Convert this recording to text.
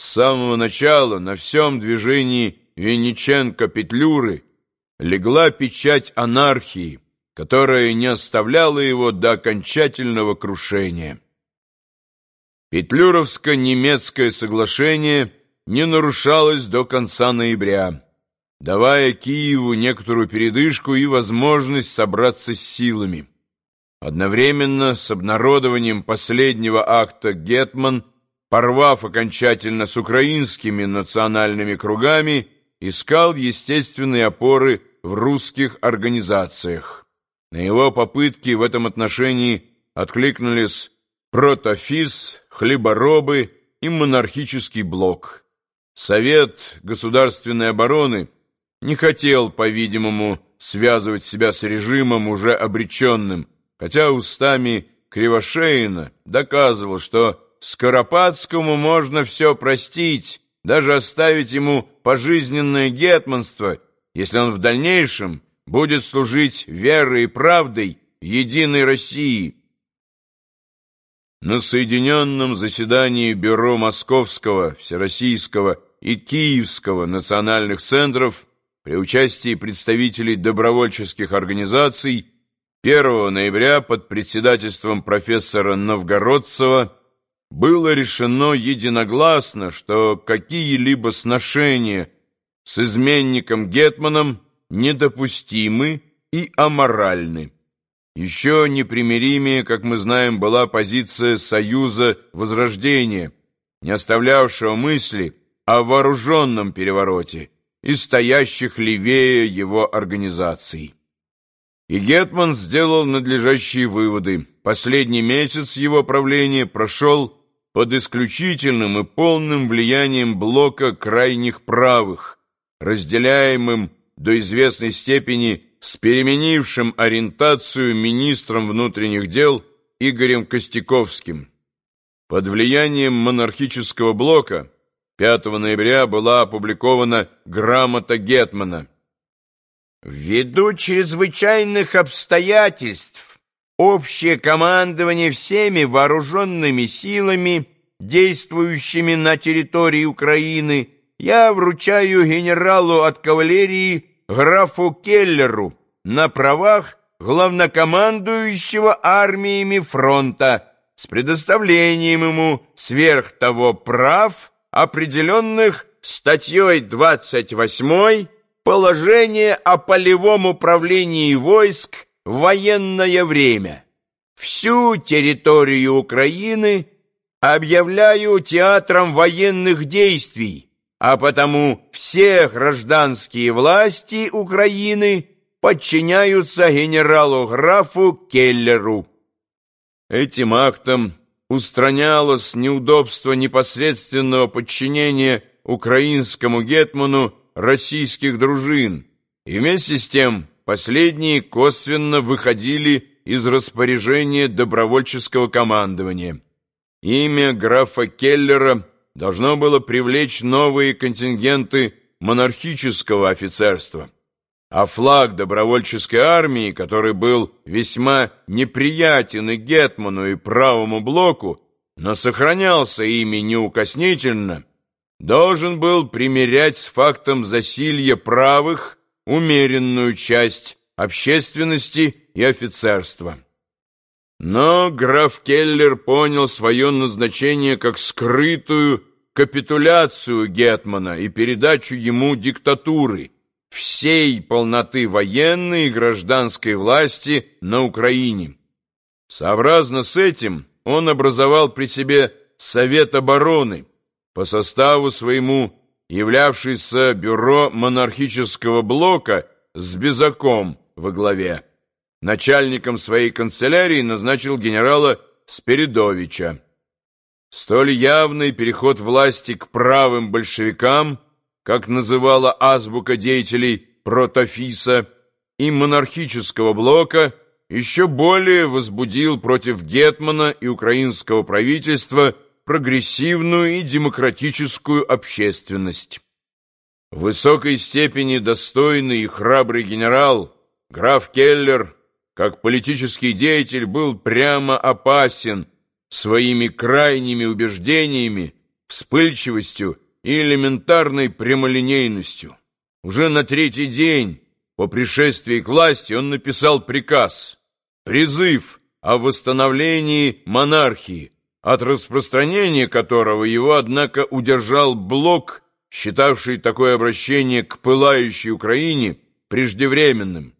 С самого начала на всем движении Вениченко-Петлюры легла печать анархии, которая не оставляла его до окончательного крушения. Петлюровско-немецкое соглашение не нарушалось до конца ноября, давая Киеву некоторую передышку и возможность собраться с силами. Одновременно с обнародованием последнего акта Гетман, порвав окончательно с украинскими национальными кругами, искал естественные опоры в русских организациях. На его попытки в этом отношении откликнулись протофис, хлеборобы и монархический блок. Совет государственной обороны не хотел, по-видимому, связывать себя с режимом уже обреченным, хотя устами Кривошеина доказывал, что Скоропадскому можно все простить, даже оставить ему пожизненное гетманство, если он в дальнейшем будет служить верой и правдой единой России. На соединенном заседании Бюро Московского, Всероссийского и Киевского национальных центров при участии представителей добровольческих организаций 1 ноября под председательством профессора Новгородцева было решено единогласно, что какие-либо сношения с изменником Гетманом недопустимы и аморальны. Еще непримиримее, как мы знаем, была позиция Союза Возрождения, не оставлявшего мысли о вооруженном перевороте и стоящих левее его организаций. И Гетман сделал надлежащие выводы. Последний месяц его правления прошел под исключительным и полным влиянием блока крайних правых, разделяемым до известной степени с переменившим ориентацию министром внутренних дел Игорем Костяковским. Под влиянием монархического блока 5 ноября была опубликована грамота Гетмана. Ввиду чрезвычайных обстоятельств, общее командование всеми вооруженными силами, действующими на территории Украины, я вручаю генералу от кавалерии графу Келлеру на правах главнокомандующего армиями фронта с предоставлением ему сверх того прав, определенных статьей 28 Положение о полевом управлении войск в военное время. Всю территорию Украины объявляю театром военных действий, а потому все гражданские власти Украины подчиняются генералу-графу Келлеру. Этим актом устранялось неудобство непосредственного подчинения украинскому гетману российских дружин, и вместе с тем последние косвенно выходили из распоряжения добровольческого командования. Имя графа Келлера должно было привлечь новые контингенты монархического офицерства. А флаг добровольческой армии, который был весьма неприятен и Гетману, и правому блоку, но сохранялся ими неукоснительно – должен был примерять с фактом засилья правых умеренную часть общественности и офицерства. Но граф Келлер понял свое назначение как скрытую капитуляцию Гетмана и передачу ему диктатуры, всей полноты военной и гражданской власти на Украине. Сообразно с этим он образовал при себе Совет обороны, по составу своему являвшийся бюро монархического блока с Безаком во главе. Начальником своей канцелярии назначил генерала Спиридовича. Столь явный переход власти к правым большевикам, как называла азбука деятелей протофиса и монархического блока, еще более возбудил против Гетмана и украинского правительства прогрессивную и демократическую общественность. В высокой степени достойный и храбрый генерал, граф Келлер, как политический деятель, был прямо опасен своими крайними убеждениями вспыльчивостью и элементарной прямолинейностью. Уже на третий день по пришествии к власти он написал приказ, призыв о восстановлении монархии, от распространения которого его, однако, удержал Блок, считавший такое обращение к пылающей Украине преждевременным.